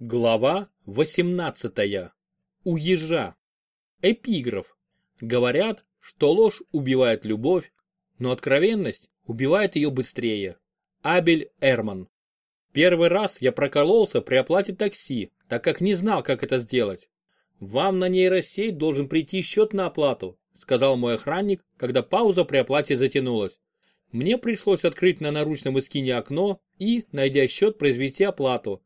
Глава 18. У. Эпиграф. Говорят, что ложь убивает любовь, но откровенность убивает ее быстрее. Абель Эрман. Первый раз я прокололся при оплате такси, так как не знал, как это сделать. Вам на нейросеть должен прийти счет на оплату, сказал мой охранник, когда пауза при оплате затянулась. Мне пришлось открыть на наручном эскине окно и, найдя счет, произвести оплату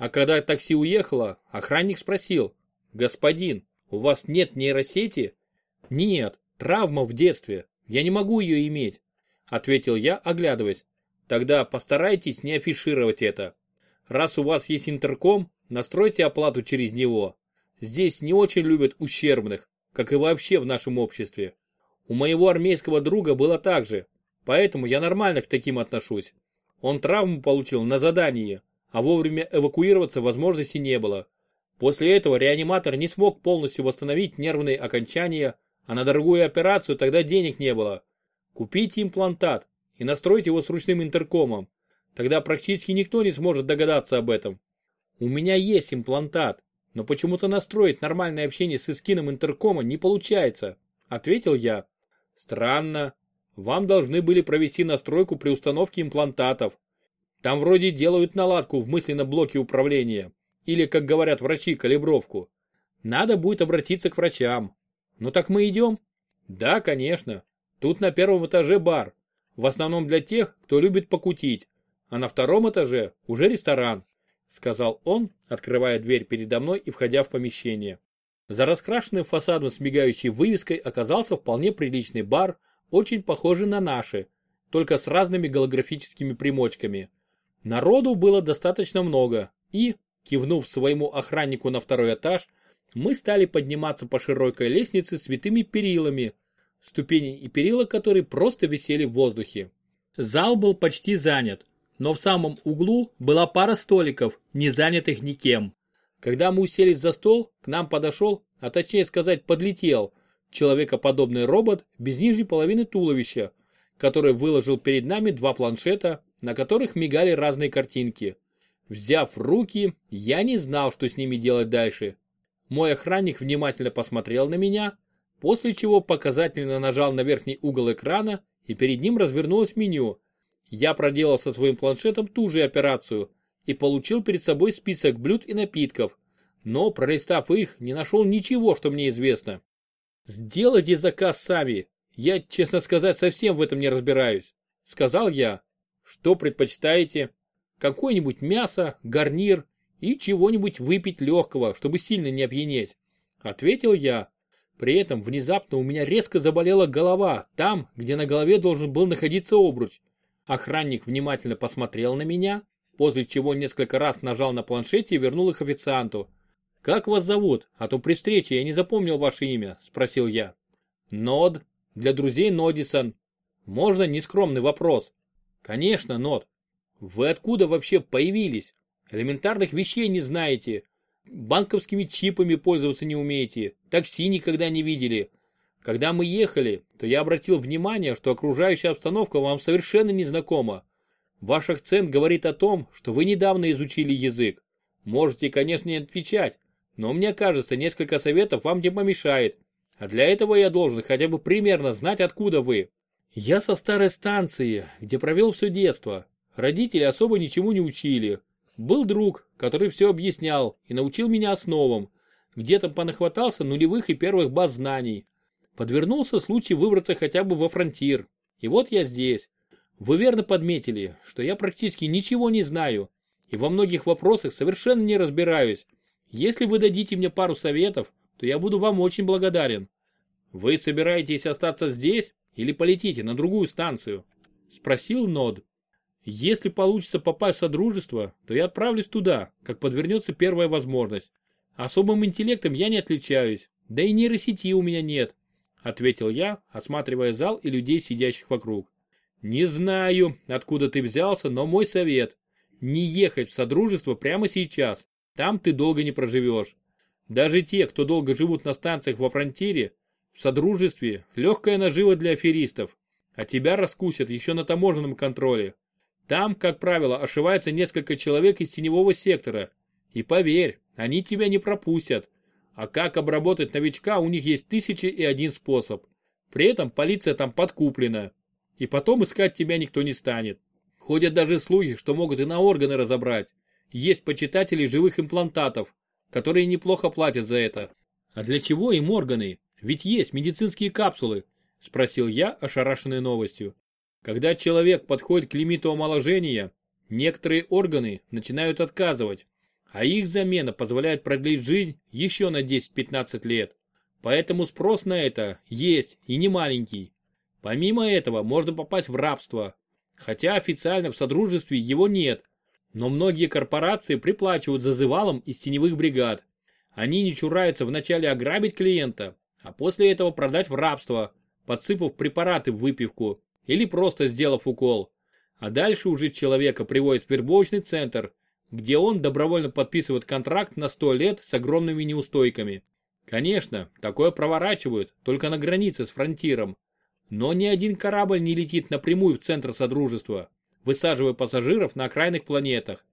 а когда такси уехало, охранник спросил, «Господин, у вас нет нейросети?» «Нет, травма в детстве, я не могу ее иметь», ответил я, оглядываясь. «Тогда постарайтесь не афишировать это. Раз у вас есть интерком, настройте оплату через него. Здесь не очень любят ущербных, как и вообще в нашем обществе. У моего армейского друга было так же, поэтому я нормально к таким отношусь. Он травму получил на задании, а вовремя эвакуироваться возможности не было. После этого реаниматор не смог полностью восстановить нервные окончания, а на дорогую операцию тогда денег не было. Купите имплантат и настройте его с ручным интеркомом. Тогда практически никто не сможет догадаться об этом. У меня есть имплантат, но почему-то настроить нормальное общение с эскином интеркома не получается, ответил я. Странно. Вам должны были провести настройку при установке имплантатов, там вроде делают наладку в мысленном блоке управления. Или, как говорят врачи, калибровку. Надо будет обратиться к врачам. Ну так мы идем? Да, конечно. Тут на первом этаже бар. В основном для тех, кто любит покутить. А на втором этаже уже ресторан. Сказал он, открывая дверь передо мной и входя в помещение. За раскрашенным фасадом с мигающей вывеской оказался вполне приличный бар, очень похожий на наши, только с разными голографическими примочками. Народу было достаточно много, и, кивнув своему охраннику на второй этаж, мы стали подниматься по широкой лестнице с витыми перилами, ступени и перила которой просто висели в воздухе. Зал был почти занят, но в самом углу была пара столиков, не занятых никем. Когда мы уселись за стол, к нам подошел, а точнее сказать подлетел, человекоподобный робот без нижней половины туловища, который выложил перед нами два планшета, на которых мигали разные картинки. Взяв руки, я не знал, что с ними делать дальше. Мой охранник внимательно посмотрел на меня, после чего показательно нажал на верхний угол экрана и перед ним развернулось меню. Я проделал со своим планшетом ту же операцию и получил перед собой список блюд и напитков, но пролистав их, не нашел ничего, что мне известно. «Сделайте заказ сами, я, честно сказать, совсем в этом не разбираюсь», сказал я. Что предпочитаете? Какое-нибудь мясо, гарнир и чего-нибудь выпить легкого, чтобы сильно не опьянеть. Ответил я. При этом внезапно у меня резко заболела голова, там, где на голове должен был находиться обруч. Охранник внимательно посмотрел на меня, после чего несколько раз нажал на планшете и вернул их официанту. «Как вас зовут? А то при встрече я не запомнил ваше имя», – спросил я. «Нод. Для друзей Нодисон. Можно нескромный вопрос?» Конечно, Нот. Вы откуда вообще появились? Элементарных вещей не знаете. Банковскими чипами пользоваться не умеете. Такси никогда не видели. Когда мы ехали, то я обратил внимание, что окружающая обстановка вам совершенно незнакома. Ваш акцент говорит о том, что вы недавно изучили язык. Можете, конечно, не отвечать, но мне кажется, несколько советов вам не помешает. А для этого я должен хотя бы примерно знать, откуда вы. Я со старой станции, где провел все детство. Родители особо ничему не учили. Был друг, который все объяснял и научил меня основам. Где-то понахватался нулевых и первых баз знаний. Подвернулся случай выбраться хотя бы во фронтир. И вот я здесь. Вы верно подметили, что я практически ничего не знаю и во многих вопросах совершенно не разбираюсь. Если вы дадите мне пару советов, то я буду вам очень благодарен. Вы собираетесь остаться здесь? Или полетите на другую станцию?» Спросил Нод. «Если получится попасть в Содружество, то я отправлюсь туда, как подвернется первая возможность. Особым интеллектом я не отличаюсь, да и нейросети у меня нет», ответил я, осматривая зал и людей, сидящих вокруг. «Не знаю, откуда ты взялся, но мой совет – не ехать в Содружество прямо сейчас, там ты долго не проживешь. Даже те, кто долго живут на станциях во фронтире, в Содружестве легкая нажива для аферистов, а тебя раскусят еще на таможенном контроле. Там, как правило, ошивается несколько человек из теневого сектора, И поверь, они тебя не пропустят. А как обработать новичка, у них есть тысячи и один способ. При этом полиция там подкуплена. И потом искать тебя никто не станет. Ходят даже слухи, что могут и на органы разобрать. Есть почитатели живых имплантатов, которые неплохо платят за это. А для чего им органы? Ведь есть медицинские капсулы, спросил я, ошарашенный новостью. Когда человек подходит к лимиту омоложения, некоторые органы начинают отказывать, а их замена позволяет продлить жизнь еще на 10-15 лет. Поэтому спрос на это есть и не маленький. Помимо этого можно попасть в рабство, хотя официально в Содружестве его нет, но многие корпорации приплачивают зазывалам из теневых бригад. Они не чураются вначале ограбить клиента, а после этого продать в рабство, подсыпав препараты в выпивку или просто сделав укол. А дальше уже человека приводят в вербовочный центр, где он добровольно подписывает контракт на 100 лет с огромными неустойками. Конечно, такое проворачивают только на границе с фронтиром. Но ни один корабль не летит напрямую в центр Содружества высаживая пассажиров на окраинных планетах.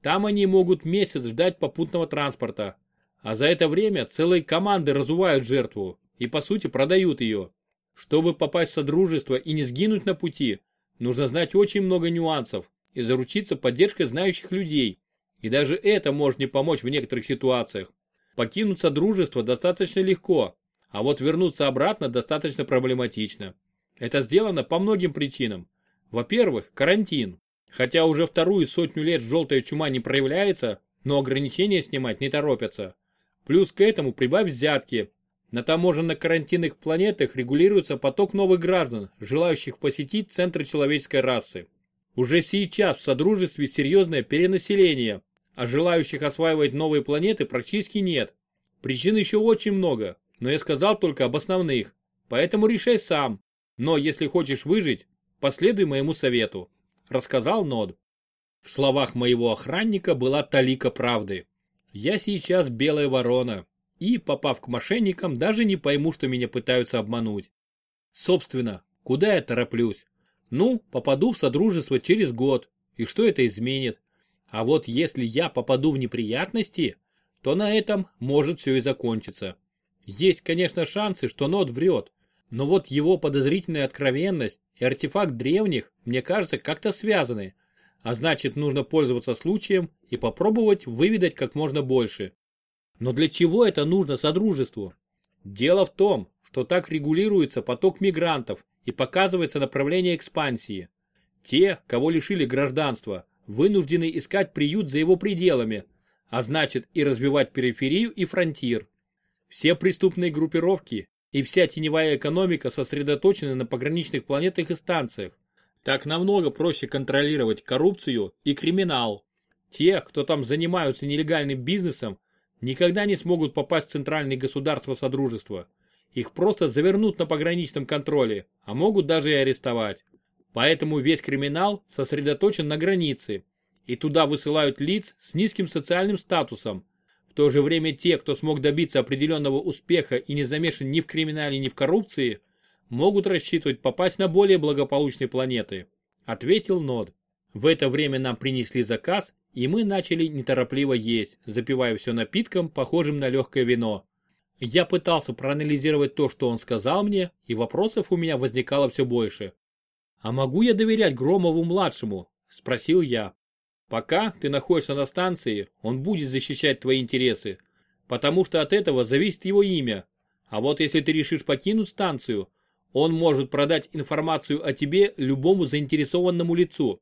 Там они могут месяц ждать попутного транспорта, а за это время целые команды разувают жертву и по сути продают ее. Чтобы попасть в Содружество и не сгинуть на пути, нужно знать очень много нюансов и заручиться поддержкой знающих людей. И даже это может не помочь в некоторых ситуациях. Покинуть Содружество достаточно легко, а вот вернуться обратно достаточно проблематично. Это сделано по многим причинам. Во-первых, карантин. Хотя уже вторую сотню лет желтая чума не проявляется, но ограничения снимать не торопятся. Плюс к этому прибавь взятки. На таможенных карантинных планетах регулируется поток новых граждан, желающих посетить центры человеческой расы. Уже сейчас в Содружестве серьезное перенаселение, а желающих осваивать новые планеты практически нет. Причин еще очень много, но я сказал только об основных, поэтому решай сам. Но если хочешь выжить, Последуй моему совету», – рассказал Нод. В словах моего охранника была талика правды. Я сейчас белая ворона, и, попав к мошенникам, даже не пойму, что меня пытаются обмануть. Собственно, куда я тороплюсь? Ну, попаду в Содружество через год, и что это изменит? А вот если я попаду в неприятности, то на этом может все и закончиться. Есть, конечно, шансы, что Нод врет, но вот его подозрительная откровенность и артефакт древних, мне кажется, как-то связаны. А значит, нужно пользоваться случаем и попробовать выведать как можно больше. Но для чего это нужно Содружеству? Дело в том, что так регулируется поток мигрантов и показывается направление экспансии. Те, кого лишили гражданства, вынуждены искать приют за его пределами, а значит и развивать периферию и фронтир. Все преступные группировки и вся теневая экономика сосредоточена на пограничных планетах и станциях. Так намного проще контролировать коррупцию и криминал. Те, кто там занимаются нелегальным бизнесом, никогда не смогут попасть в центральные государства Содружества. Их просто завернут на пограничном контроле, а могут даже и арестовать. Поэтому весь криминал сосредоточен на границе, и туда высылают лиц с низким социальным статусом, в то же время те, кто смог добиться определенного успеха и не замешан ни в криминале, ни в коррупции, могут рассчитывать попасть на более благополучные планеты, ответил Нод. В это время нам принесли заказ, и мы начали неторопливо есть, запивая все напитком, похожим на легкое вино. Я пытался проанализировать то, что он сказал мне, и вопросов у меня возникало все больше. «А могу я доверять Громову-младшему?» – спросил я. Пока ты находишься на станции, он будет защищать твои интересы, потому что от этого зависит его имя. А вот если ты решишь покинуть станцию, он может продать информацию о тебе любому заинтересованному лицу.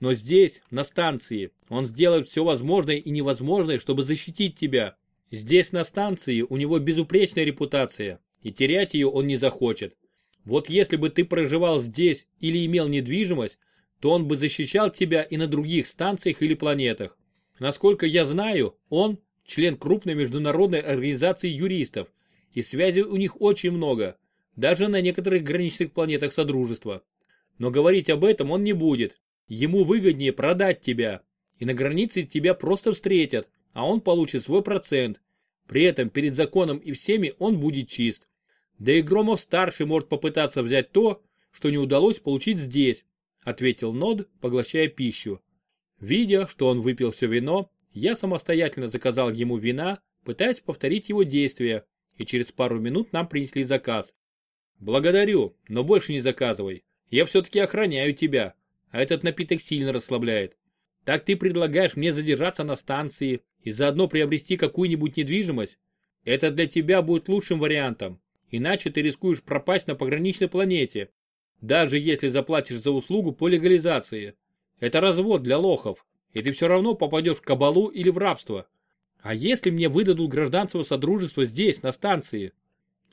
Но здесь, на станции, он сделает все возможное и невозможное, чтобы защитить тебя. Здесь, на станции, у него безупречная репутация, и терять ее он не захочет. Вот если бы ты проживал здесь или имел недвижимость, то он бы защищал тебя и на других станциях или планетах. Насколько я знаю, он член крупной международной организации юристов, и связей у них очень много, даже на некоторых граничных планетах Содружества. Но говорить об этом он не будет. Ему выгоднее продать тебя, и на границе тебя просто встретят, а он получит свой процент. При этом перед законом и всеми он будет чист. Да и Громов-старший может попытаться взять то, что не удалось получить здесь, ответил Нод, поглощая пищу. Видя, что он выпил все вино, Я самостоятельно заказал ему вина, пытаясь повторить его действия, и через пару минут нам принесли заказ. Благодарю, но больше не заказывай. Я все-таки охраняю тебя, а этот напиток сильно расслабляет. Так ты предлагаешь мне задержаться на станции и заодно приобрести какую-нибудь недвижимость? Это для тебя будет лучшим вариантом, иначе ты рискуешь пропасть на пограничной планете, даже если заплатишь за услугу по легализации. Это развод для лохов, и ты все равно попадешь в кабалу или в рабство. А если мне выдадут гражданство Содружества здесь, на станции?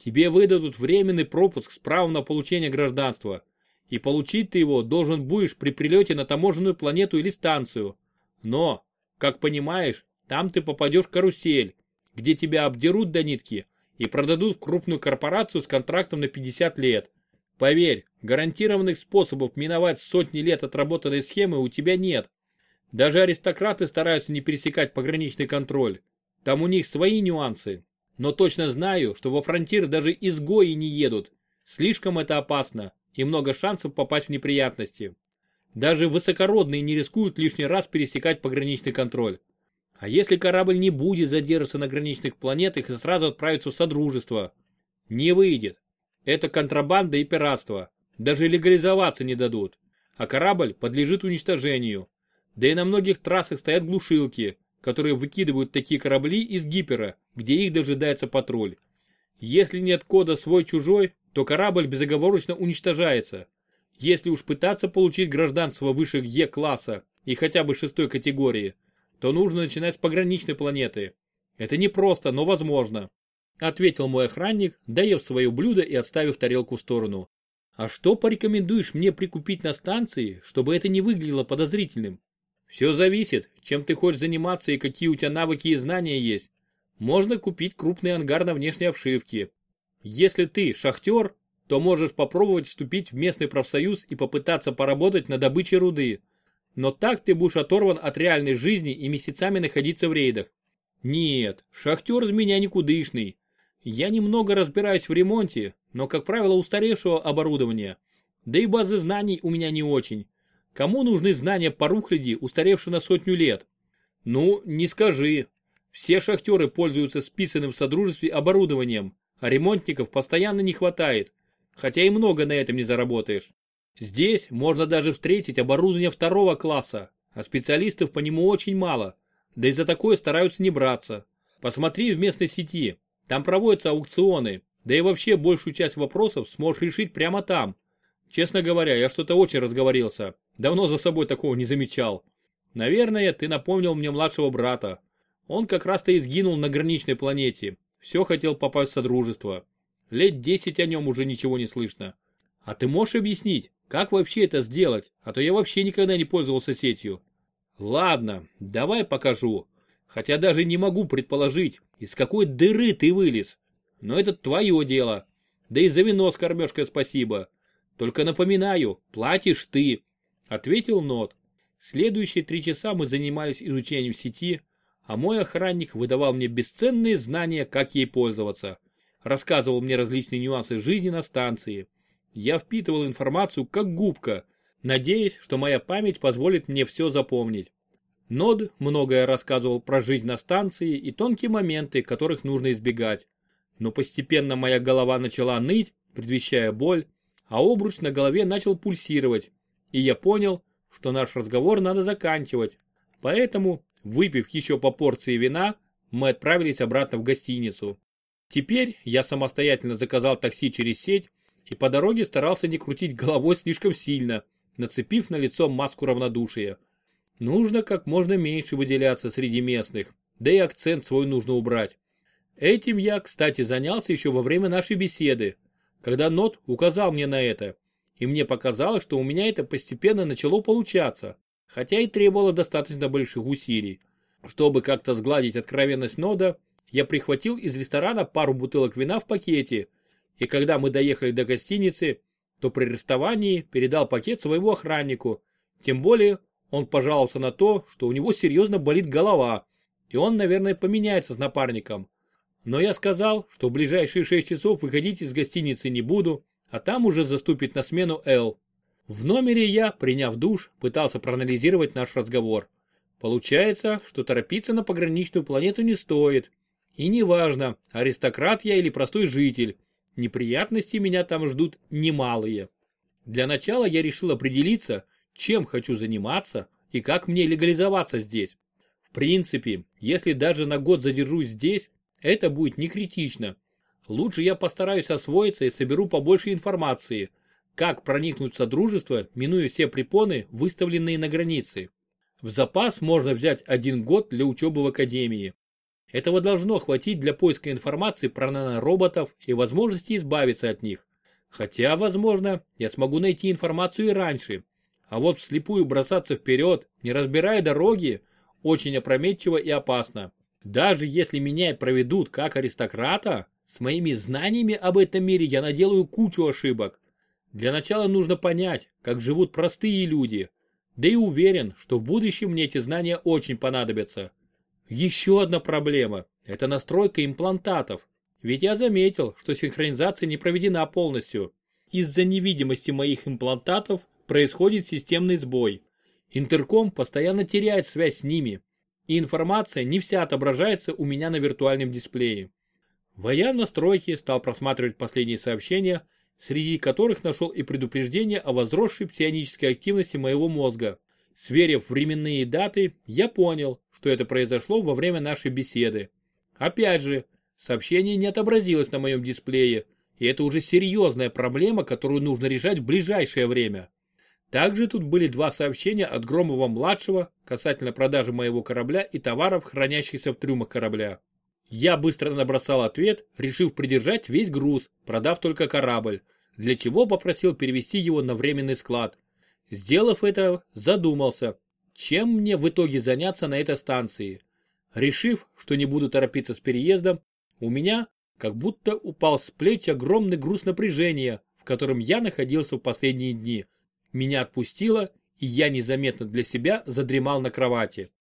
Тебе выдадут временный пропуск с правом на получение гражданства. И получить ты его должен будешь при прилете на таможенную планету или станцию. Но, как понимаешь, там ты попадешь в карусель, где тебя обдерут до нитки и продадут в крупную корпорацию с контрактом на 50 лет. Поверь, гарантированных способов миновать сотни лет отработанной схемы у тебя нет. Даже аристократы стараются не пересекать пограничный контроль. Там у них свои нюансы. Но точно знаю, что во фронтир даже изгои не едут. Слишком это опасно и много шансов попасть в неприятности. Даже высокородные не рискуют лишний раз пересекать пограничный контроль. А если корабль не будет задерживаться на граничных планетах и сразу отправится в Содружество? Не выйдет. Это контрабанда и пиратство. Даже легализоваться не дадут. А корабль подлежит уничтожению. Да и на многих трассах стоят глушилки, которые выкидывают такие корабли из гипера, где их дожидается патруль. Если нет кода свой-чужой, то корабль безоговорочно уничтожается. Если уж пытаться получить гражданство выше Е-класса и хотя бы шестой категории, то нужно начинать с пограничной планеты. Это непросто, но возможно. Ответил мой охранник, доев свое блюдо и отставив тарелку в сторону. А что порекомендуешь мне прикупить на станции, чтобы это не выглядело подозрительным? Все зависит, чем ты хочешь заниматься и какие у тебя навыки и знания есть. Можно купить крупный ангар на внешней обшивке. Если ты шахтер, то можешь попробовать вступить в местный профсоюз и попытаться поработать на добыче руды. Но так ты будешь оторван от реальной жизни и месяцами находиться в рейдах. Нет, шахтер из меня никудышный. Я немного разбираюсь в ремонте, но, как правило, устаревшего оборудования. Да и базы знаний у меня не очень. Кому нужны знания по рухляди, устаревшие на сотню лет? Ну, не скажи. Все шахтеры пользуются списанным в содружестве оборудованием, а ремонтников постоянно не хватает, хотя и много на этом не заработаешь. Здесь можно даже встретить оборудование второго класса, а специалистов по нему очень мало, да и за такое стараются не браться. Посмотри в местной сети, там проводятся аукционы, да и вообще большую часть вопросов сможешь решить прямо там. Честно говоря, я что-то очень разговорился, давно за собой такого не замечал. Наверное, ты напомнил мне младшего брата, он как раз-то и сгинул на граничной планете. Все хотел попасть в Содружество. Лет десять о нем уже ничего не слышно. А ты можешь объяснить, как вообще это сделать? А то я вообще никогда не пользовался сетью. Ладно, давай покажу. Хотя даже не могу предположить, из какой дыры ты вылез. Но это твое дело. Да и за вино с кормежкой спасибо. Только напоминаю, платишь ты. Ответил Нот. Следующие три часа мы занимались изучением сети, а мой охранник выдавал мне бесценные знания, как ей пользоваться. Рассказывал мне различные нюансы жизни на станции. Я впитывал информацию как губка, надеясь, что моя память позволит мне все запомнить. Нод многое рассказывал про жизнь на станции и тонкие моменты, которых нужно избегать. Но постепенно моя голова начала ныть, предвещая боль, а обруч на голове начал пульсировать, и я понял, что наш разговор надо заканчивать. Поэтому Выпив еще по порции вина, мы отправились обратно в гостиницу. Теперь я самостоятельно заказал такси через сеть и по дороге старался не крутить головой слишком сильно, нацепив на лицо маску равнодушия. Нужно как можно меньше выделяться среди местных, да и акцент свой нужно убрать. Этим я, кстати, занялся еще во время нашей беседы, когда Нот указал мне на это, и мне показалось, что у меня это постепенно начало получаться хотя и требовало достаточно больших усилий. Чтобы как-то сгладить откровенность Нода, я прихватил из ресторана пару бутылок вина в пакете, и когда мы доехали до гостиницы, то при расставании передал пакет своему охраннику, тем более он пожаловался на то, что у него серьезно болит голова, и он, наверное, поменяется с напарником. Но я сказал, что в ближайшие 6 часов выходить из гостиницы не буду, а там уже заступит на смену Эл. В номере я, приняв душ, пытался проанализировать наш разговор. Получается, что торопиться на пограничную планету не стоит. И неважно, аристократ я или простой житель, неприятности меня там ждут немалые. Для начала я решил определиться, чем хочу заниматься и как мне легализоваться здесь. В принципе, если даже на год задержусь здесь, это будет не критично. Лучше я постараюсь освоиться и соберу побольше информации, как проникнуть в Содружество, минуя все препоны, выставленные на границе. В запас можно взять один год для учебы в Академии. Этого должно хватить для поиска информации про нанороботов и возможности избавиться от них. Хотя, возможно, я смогу найти информацию и раньше. А вот вслепую бросаться вперед, не разбирая дороги, очень опрометчиво и опасно. Даже если меня проведут как аристократа, с моими знаниями об этом мире я наделаю кучу ошибок. Для начала нужно понять, как живут простые люди, да и уверен, что в будущем мне эти знания очень понадобятся. Еще одна проблема – это настройка имплантатов. Ведь я заметил, что синхронизация не проведена полностью. Из-за невидимости моих имплантатов происходит системный сбой. Интерком постоянно теряет связь с ними, и информация не вся отображается у меня на виртуальном дисплее. Войдя в настройки, стал просматривать последние сообщения среди которых нашел и предупреждение о возросшей псионической активности моего мозга. Сверив временные даты, я понял, что это произошло во время нашей беседы. Опять же, сообщение не отобразилось на моем дисплее, и это уже серьезная проблема, которую нужно решать в ближайшее время. Также тут были два сообщения от Громова-младшего касательно продажи моего корабля и товаров, хранящихся в трюмах корабля. Я быстро набросал ответ, решив придержать весь груз, продав только корабль, для чего попросил перевести его на временный склад. Сделав это, задумался, чем мне в итоге заняться на этой станции. Решив, что не буду торопиться с переездом, у меня как будто упал с плеч огромный груз напряжения, в котором я находился в последние дни. Меня отпустило, и я незаметно для себя задремал на кровати.